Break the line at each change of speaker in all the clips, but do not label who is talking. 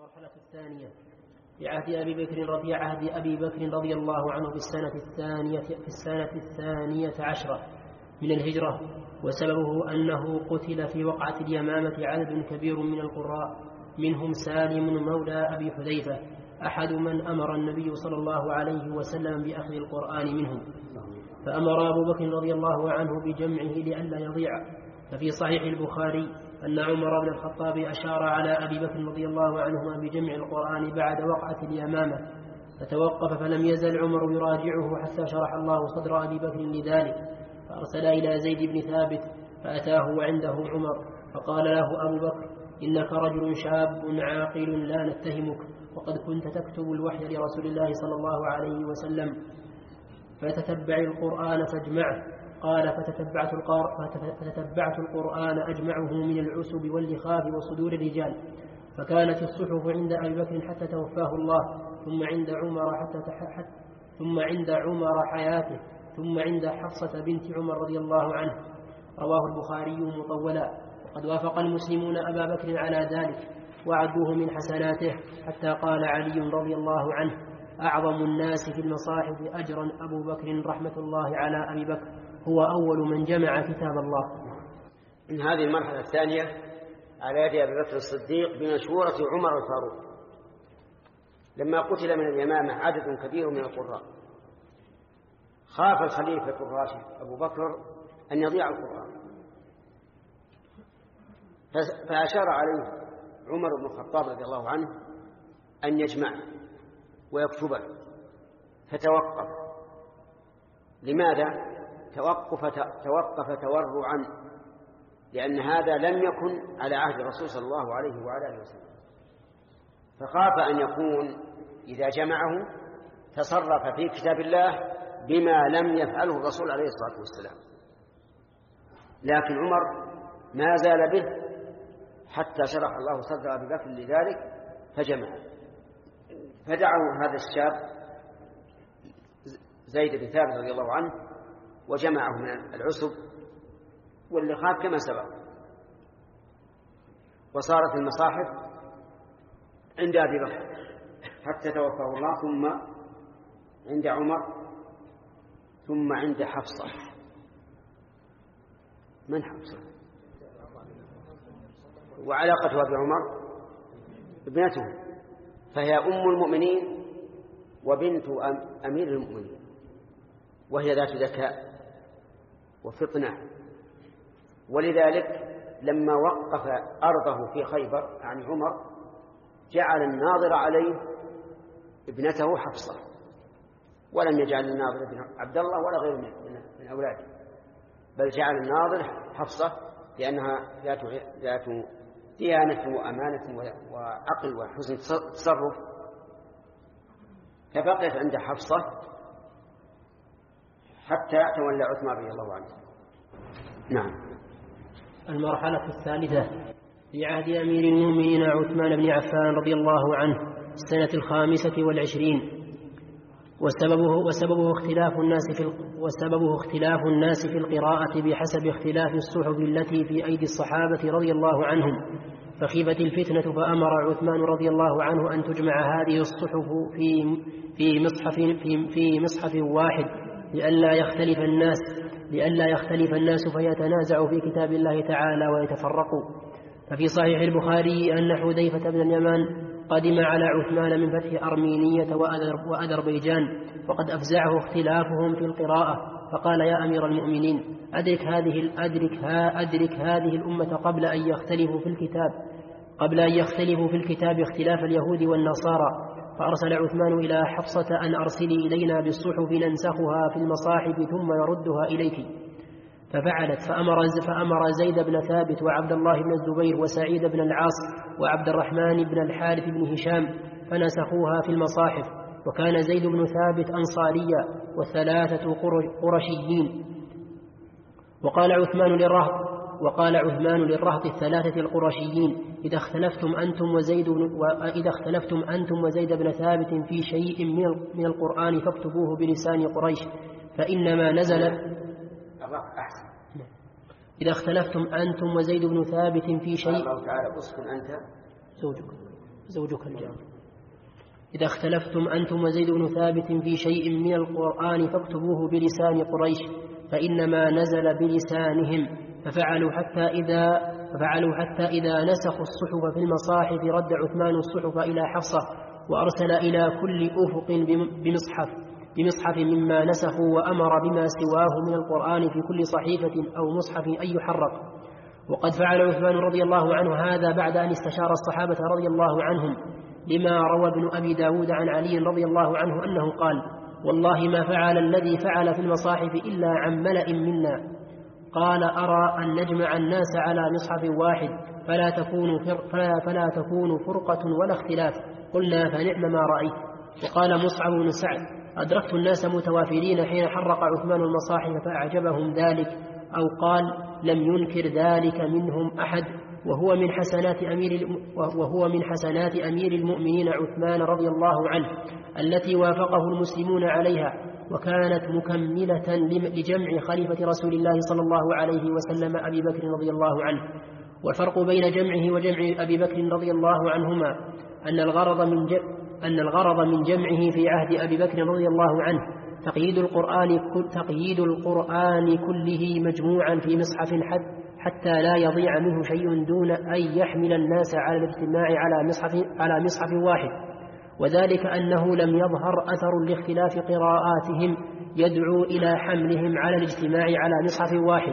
المرحلة الثانية في عهد أبي بكر رضي عهد أبي بكر رضي الله عنه في السنة الثانية في السنة الثانية عشرة من الهجرة وسببه أنه قتل في وقعة اليمامة عدد كبير من القراء منهم سالم مولى أبي حذيفة أحد من أمر النبي صلى الله عليه وسلم بأخذ القرآن منهم. فأمر أبو بكر رضي الله عنه بجمعه لئلا يضيع ففي صحيح البخاري أن عمر بن الخطاب أشار على أبي بكر رضي الله عنهما بجمع القرآن بعد وقعة اليمامة فتوقف فلم يزل عمر يراجعه حتى شرح الله صدر أبي بكر لذلك فأرسل إلى زيد بن ثابت فأتاه وعنده عمر فقال له أبو بكر إنك رجل شاب عاقل لا نتهمك وقد كنت تكتب الوحي لرسول الله صلى الله عليه وسلم فتتبع القرآن فاجمعه. قال فتتبعت, فتتبعت القرآن أجمعه من العسب واللخاف وصدور الرجال. فكانت الصحف عند أبي بكر حتى توفاه الله ثم عند عمر حتى, حتى ثم عند عمر حياته ثم عند حفصة بنت عمر رضي الله عنه. رواه البخاري مطولا. وقد وافق المسلمون أبا بكر على ذلك وعدوه من حسناته حتى قال علي رضي الله عنه أعظم الناس في المصاحف أجرا أبو بكر رحمة الله على أبي بكر. هو أول من جمع كتاب الله.
من هذه المرحلة الثانية على يد أبي بكر الصديق بمشورة عمر الفاروق لما قتل من اليمامة عدد كبير من القراء. خاف الخليفة الراشد أبو بكر أن يضيع القرآن. فأشار عليه عمر بن الخطاب رضي الله عنه أن يجمعه ويكتبه. فتوقف. لماذا؟ توقف توقف تورعا لأن هذا لم يكن على عهد الرسول صلى الله عليه وعلى آله وسلم. فخاف أن يكون إذا جمعه تصرف في كتاب الله بما لم يفعله الرسول عليه الصلاة والسلام. لكن عمر ما زال به حتى شرح الله صدر أبي بكر لذلك فجمع فدعوا هذا الشاب زيد بن ثابت رضي الله عنه وجمعه من العسب واللخاف كما سبق. وصارت المصاحف عند أبي بكر حتى توفاه الله ثم عند عمر ثم عند حفصة. من حفصة؟ وعلاقتها بعمر ابنته فهي أم المؤمنين وبنت أمير المؤمنين وهي ذات ذكاء. وفطنة. ولذلك لما وقف أرضه في خيبر يعني عمر جعل الناظر عليه ابنته حفصة. ولم يجعل الناظر ابن عبد الله ولا غيره من أولاده. بل جعل الناظر حفصة لأنها ذات ذات ديانة وأمانة وعقل وحسن تصرف. فبقيت عند حفصة حتى تولى عثمان رضي الله عنه. نعم.
المرحلة الثالثة. في عهد أمير المؤمنين عثمان بن عفان رضي الله عنه السنة الخامسة والعشرين. وسببه, وسببه اختلاف الناس في وسببه اختلاف الناس في القراءة بحسب اختلاف الصحف التي في أيدي الصحابة رضي الله عنهم. فخيبت الفتنة فأمر عثمان رضي الله عنه أن تجمع هذه الصحف في في مصحف في, في مصحف واحد. لئلا يختلف الناس لئلا يختلف الناس فيتنازعوا في كتاب الله تعالى ويتفرقوا. ففي صحيح البخاري أن حذيفة بن اليمان قدم على عثمان من فتح أرمينية وأذربيجان وقد أفزعه اختلافهم في القراءة فقال يا أمير المؤمنين أدرك هذه أدرك, ها أدرك هذه الأمة قبل أن يختلفوا في الكتاب قبل أن يختلفوا في الكتاب اختلاف اليهود والنصارى فأرسل عثمان إلى حفصة أن أرسلي إلينا بالصحف ننسخها في المصاحف ثم يردها إليك. ففعلت. فأمر, فأمر زيد بن ثابت وعبد الله بن الزبير وسعيد بن العاص وعبد الرحمن بن الحارث بن هشام فنسخوها في المصاحف. وكان زيد بن ثابت أنصاريا والثلاثة قرشيين. وقال عثمان للرهط وقال عثمان للرهط الثلاثة القرشيين إذا اختلفتم أنتم وزيد وإذا اختلفتم أنتم وزيد بن ثابت في شيء من القرآن فاكتبوه بلسان قريش فإنما نزل
أحسن.
إذا اختلفتم أنتم وزيد بن ثابت في شيء
الله تعالى أسكن أنت
زوجك زوجك الجار إذا اختلفتم أنتم وزيد بن ثابت في شيء من القرآن فاكتبوه بلسان قريش فإنما نزل بلسانهم. ففعلوا حتى إذا ففعلوا حتى إذا نسخوا الصحف في المصاحف رد عثمان الصحف إلى حفصة وأرسل إلى كل أفق بمصحف بمصحف مما نسخوا وأمر بما سواه من القرآن في كل صحيفة أو مصحف أن يحرق وقد فعل عثمان رضي الله عنه هذا بعد أن استشار الصحابة رضي الله عنهم لما روى ابن أبي داود عن علي رضي الله عنه أنه قال والله ما فعل الذي فعل في المصاحف إلا عن ملأ منا. قال أرى أن نجمع الناس على مصحف واحد فلا تكون, فلا, فلا تكون فرقة ولا اختلاف. قلنا فنعم ما رأيت. وقال مصعب بن سعد أدركت الناس متوافرين حين حرق عثمان المصاحف فأعجبهم ذلك أو قال لم ينكر ذلك منهم أحد. وهو من حسنات أمير وهو من حسنات أمير المؤمنين عثمان رضي الله عنه التي وافقه المسلمون عليها. وكانت مكملة لجمع خليفة رسول الله صلى الله عليه وسلم أبي بكر رضي الله عنه. والفرق بين جمعه وجمع أبي بكر رضي الله عنهما أن الغرض من أن الغرض من جمعه في عهد أبي بكر رضي الله عنه تقييد القرآن تقييد القرآن كله مجموعا في مصحف حد حتى لا يضيع منه شيء دون أن يحمل الناس على الاجتماع على مصحف على مصحف واحد. وذلك أنه لم يظهر أثر لاختلاف قراءاتهم يدعو إلى حملهم على الاجتماع على مصحف واحد.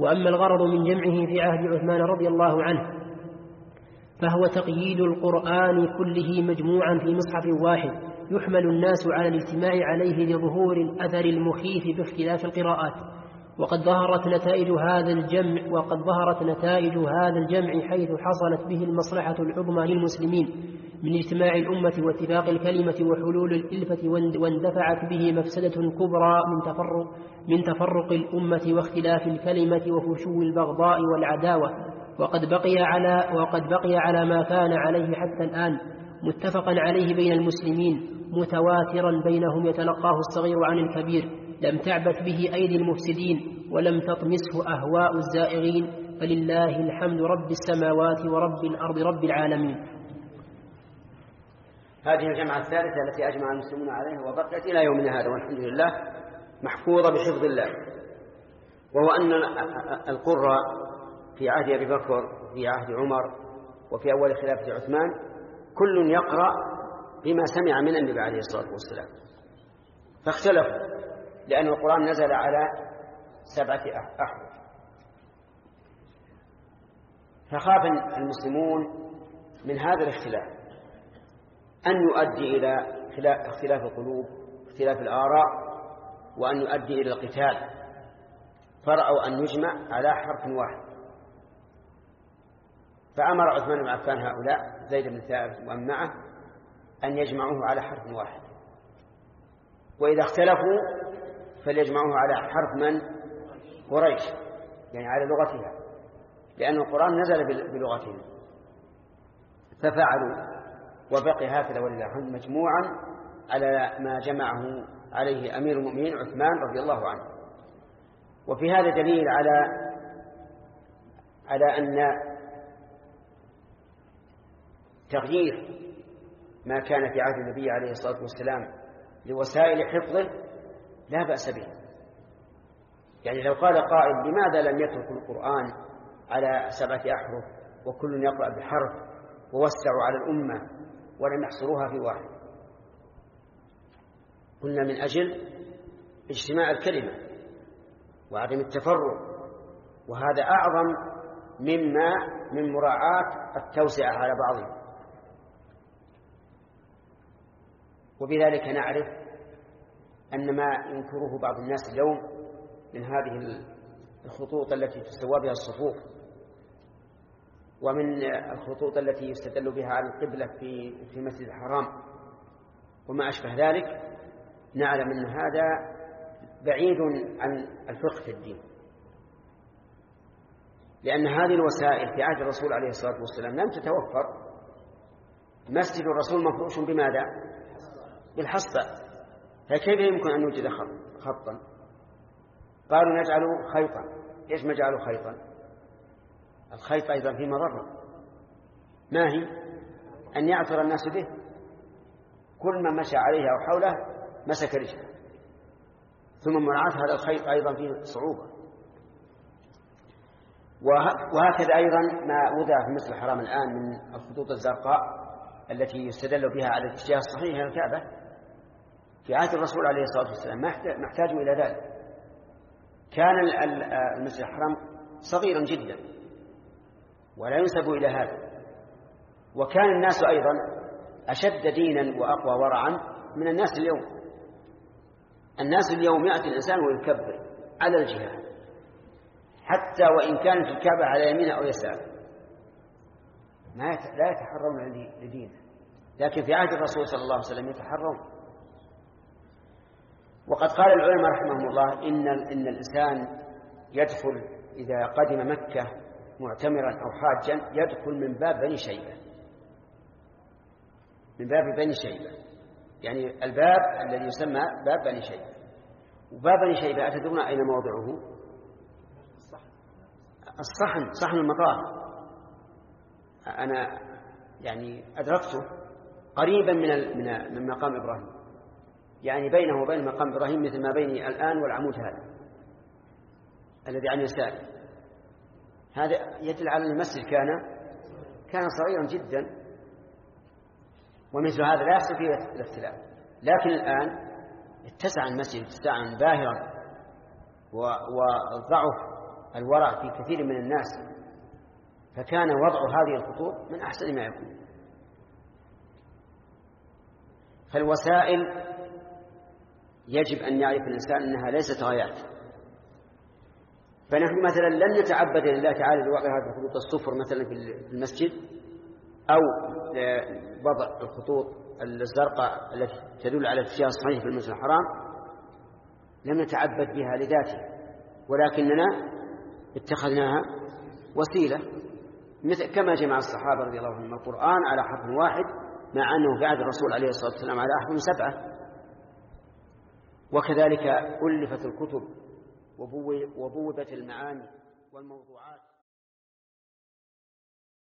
وأما الغرض من جمعه في عهد عثمان رضي الله عنه فهو تقييد القرآن كله مجموعا في مصحف واحد يحمل الناس على الاجتماع عليه لظهور الأثر المخيف باختلاف القراءات. وقد ظهرت نتائج هذا الجمع وقد ظهرت نتائج هذا الجمع حيث حصلت به المصلحة العظمى للمسلمين. من اجتماع الأمة واتفاق الكلمة وحلول الإلفة واندفعت به مفسدة كبرى من تفرق من تفرق الأمة واختلاف الكلمة وفشو البغضاء والعداوة. وقد بقي على وقد بقي على ما كان عليه حتى الآن. متفقا عليه بين المسلمين. متواترا بينهم يتلقاه الصغير عن الكبير. لم تعبث به أيدي المفسدين ولم تطمسه أهواء الزائغين. فلله الحمد رب السماوات ورب الأرض رب العالمين.
هذه الجمعة الثالثة التي أجمع المسلمون عليها وبقيت إلى يومنا هذا والحمد لله محفوظة بحفظ الله. وهو أن القرى في عهد أبي بكر وفي عهد عمر وفي أول خلافة عثمان كل يقرأ بما سمع من النبي عليه الصلاة والسلام. فاختلفوا لأن القرآن نزل على سبعة أحرف. فخاف المسلمون من هذا الاختلاف. أن يؤدي إلى اختلاف القلوب اختلاف الآراء وأن يؤدي إلى القتال. فرأوا أن يجمع على حرف واحد. فأمر عثمان بن عفان هؤلاء زيد بن ثابت ومن معه أن يجمعوه على حرف واحد. وإذا اختلفوا فليجمعوه على حرف من؟ قريش. يعني على لغتها. لأن القرآن نزل بلغتهم. ففعلوا. وبقي هكذا ولله الحمد مجموعا على ما جمعه عليه أمير المؤمنين عثمان رضي الله عنه. وفي هذا دليل على على أن تغيير ما كان في عهد النبي عليه الصلاة والسلام لوسائل حفظه لا بأس به. يعني لو قال قائل لماذا لم يترك القرآن على سبعة أحرف وكل يقرأ بحرف ووسعوا على الأمة ولم يحصروها في واحد. قلنا من أجل اجتماع الكلمة وعدم التفرق وهذا أعظم مما من مراعاة التوسعة على بعضهم. وبذلك نعرف أن ما ينكره بعض الناس اليوم من هذه الخطوط التي تستوى بها الصفوف ومن الخطوط التي يستدل بها على القبلة في في المسجد الحرام. وما أشبه ذلك نعلم أن هذا بعيد عن الفقه في الدين. لأن هذه الوسائل في عهد الرسول عليه الصلاة والسلام لم تتوفر. مسجد الرسول مفروش بماذا؟ بالحصى فكيف يمكن أن نوجد خطا؟ قالوا نجعل خيطا. إيش نجعل خيطا؟ الخيط أيضا فيه مضرة. ما هي؟ أن يعثر الناس به. كل من مشى عليه أو حوله مسك رجله. ثم مراعاة هذا الخيط أيضا فيه صعوبة. وهكذا أيضا ما وضع في مثل الحرام الآن من الخطوط الزرقاء التي يستدل بها على الاتجاه الصحيح إلى الكعبة. في عهد الرسول عليه الصلاة والسلام ما احتاجوا إلى ذلك. كان المسجد الحرام صغيرا جدا. ولا ينسب إلى هذا. وكان الناس أيضا أشد دينا وأقوى ورعا من الناس اليوم. الناس اليوم يأتي الإنسان ويكبر على الجهة حتى وإن كانت الكعبة على يمينه أو يساره. ما لا يتحرون لدينه. لكن في عهد الرسول صلى الله عليه وسلم يتحرون. وقد قال العلماء رحمهم الله إن إن الإنسان يدخل إذا قدم مكة معتمرا أو حاجا يدخل من باب بني شيبة. من باب بني شيبة. يعني الباب الذي يسمى باب بني شيبة. وباب بني شيبة أتدرون أين موضعه؟ الصحن. صحن المطار أنا يعني أدركته قريبا من من مقام إبراهيم. يعني بينه وبين مقام إبراهيم مثل ما بيني الآن والعمود هذا. الذي عن يساري هذا يدل على المسجد كان كان صغيرا جدا. ومثل هذا لا يحصل فيه الاختلاف لكن الآن اتسع المسجد اتساعا باهرا. وضعف الورع في كثير من الناس. فكان وضع هذه الخطوط من أحسن ما يكون. فالوسائل يجب أن يعرف الإنسان أنها ليست غايات. فنحن مثلا لن نتعبد لله تعالى بوضع هذه الخطوط الصفر مثلا في المسجد أو وضع الخطوط الزرقاء التي تدل على الاتجاه الصحيح في المسجد الحرام لم نتعبد بها لذاتها ولكننا اتخذناها وسيلة مثل كما جمع الصحابة رضي الله عنهم. القرآن على حرف واحد مع أنه بعد الرسول عليه الصلاة والسلام على أحرف سبعة. وكذلك ألفت الكتب وبوبت المعاني والموضوعات.